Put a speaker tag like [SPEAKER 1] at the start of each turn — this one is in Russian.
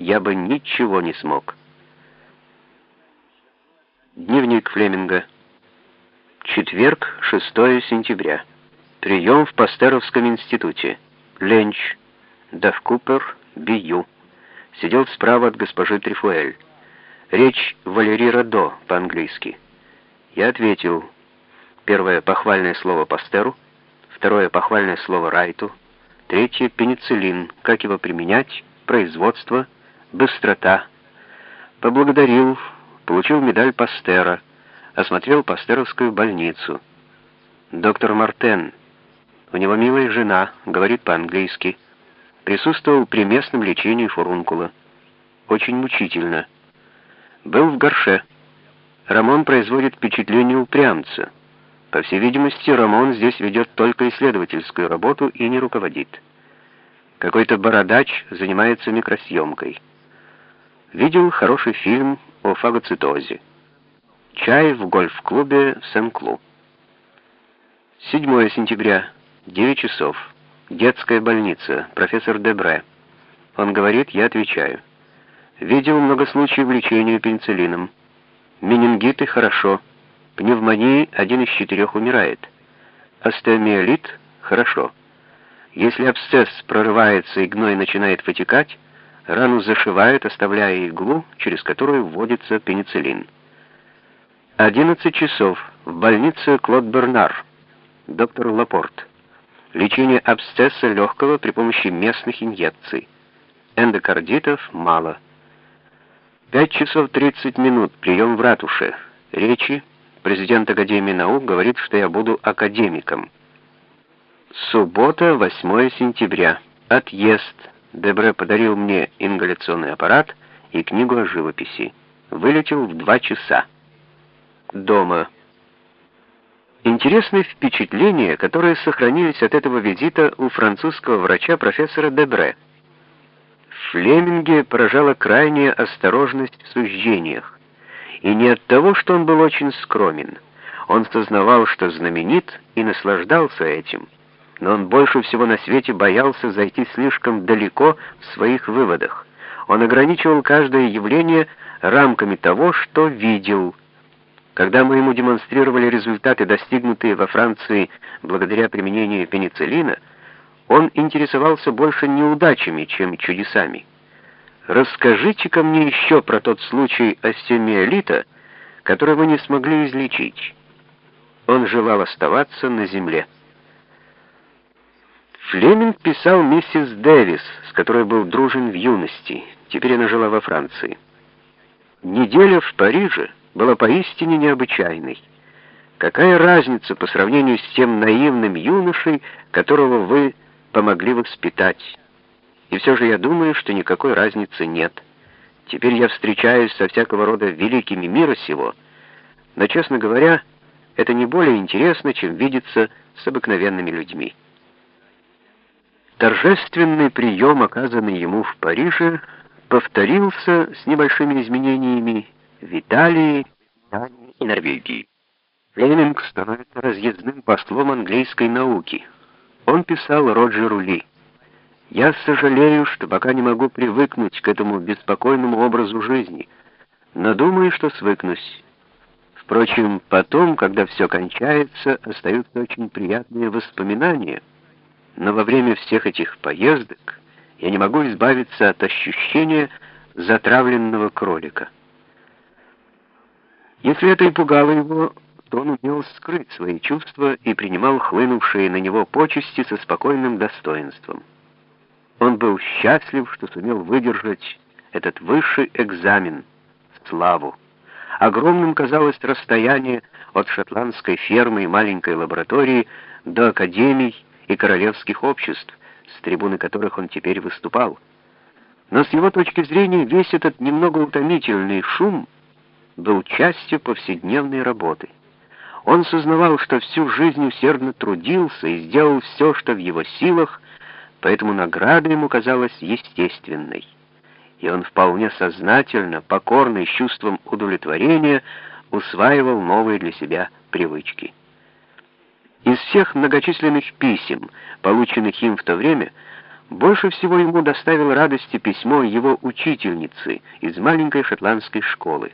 [SPEAKER 1] я бы ничего не смог. Дневник Флеминга. Четверг, 6 сентября. Прием в Пастеровском институте. Ленч. Давкупер, Бию. Сидел справа от госпожи Трифуэль. Речь Валерий Радо по-английски. Я ответил. Первое похвальное слово Пастеру, второе похвальное слово Райту, третье пенициллин, как его применять, производство, быстрота. Поблагодарил, получил медаль Пастера, осмотрел Пастеровскую больницу. Доктор Мартен, у него милая жена, говорит по-английски, присутствовал при местном лечении фурункула. Очень мучительно. Был в горше. Рамон производит впечатление упрямца. По всей видимости, Рамон здесь ведет только исследовательскую работу и не руководит. Какой-то бородач занимается микросъемкой. Видел хороший фильм о фагоцитозе. Чай в гольф-клубе Сен-Клу. 7 сентября, 9 часов. Детская больница, профессор Дебре. Он говорит, я отвечаю. Видел много случаев лечения пенициллином. Менингиты хорошо. Пневмонии один из четырех умирает. Остеомиелит хорошо. Если абсцесс прорывается и гной начинает вытекать, рану зашивают, оставляя иглу, через которую вводится пенициллин. 11 часов. В больнице Клод Бернар. Доктор Лапорт. Лечение абсцесса легкого при помощи местных инъекций. Эндокардитов мало. 5 часов 30 минут. Прием в ратуше. Речи. Президент Академии наук говорит, что я буду академиком. Суббота, 8 сентября. Отъезд. Дебре подарил мне ингаляционный аппарат и книгу о живописи. Вылетел в два часа. Дома. Интересные впечатления, которые сохранились от этого визита у французского врача профессора Дебре. Флеминге поражала крайняя осторожность в суждениях. И не от того, что он был очень скромен. Он сознавал, что знаменит, и наслаждался этим. Но он больше всего на свете боялся зайти слишком далеко в своих выводах. Он ограничивал каждое явление рамками того, что видел. Когда мы ему демонстрировали результаты, достигнутые во Франции благодаря применению пенициллина, он интересовался больше неудачами, чем чудесами. Расскажите-ка мне еще про тот случай остеомиелита, который вы не смогли излечить. Он желал оставаться на земле. Флеминг писал миссис Дэвис, с которой был дружен в юности. Теперь она жила во Франции. Неделя в Париже была поистине необычайной. Какая разница по сравнению с тем наивным юношей, которого вы помогли воспитать. И все же я думаю, что никакой разницы нет. Теперь я встречаюсь со всякого рода великими мира сего, но, честно говоря, это не более интересно, чем видеться с обыкновенными людьми. Торжественный прием, оказанный ему в Париже, повторился с небольшими изменениями в Италии, Дании и Норвегии. Флеминг становится разъездным послом английской науки — он писал Роджеру Ли. «Я сожалею, что пока не могу привыкнуть к этому беспокойному образу жизни, но думаю, что свыкнусь. Впрочем, потом, когда все кончается, остаются очень приятные воспоминания, но во время всех этих поездок я не могу избавиться от ощущения затравленного кролика». Если это и пугало его, то он умел скрыть свои чувства и принимал хлынувшие на него почести со спокойным достоинством. Он был счастлив, что сумел выдержать этот высший экзамен — славу. Огромным казалось расстояние от шотландской фермы и маленькой лаборатории до академий и королевских обществ, с трибуны которых он теперь выступал. Но с его точки зрения весь этот немного утомительный шум был частью повседневной работы. Он сознавал, что всю жизнь усердно трудился и сделал все, что в его силах, поэтому награда ему казалась естественной. И он вполне сознательно, покорный чувством удовлетворения, усваивал новые для себя привычки. Из всех многочисленных писем, полученных им в то время, Больше всего ему доставило радости письмо его учительницы из маленькой шотландской школы.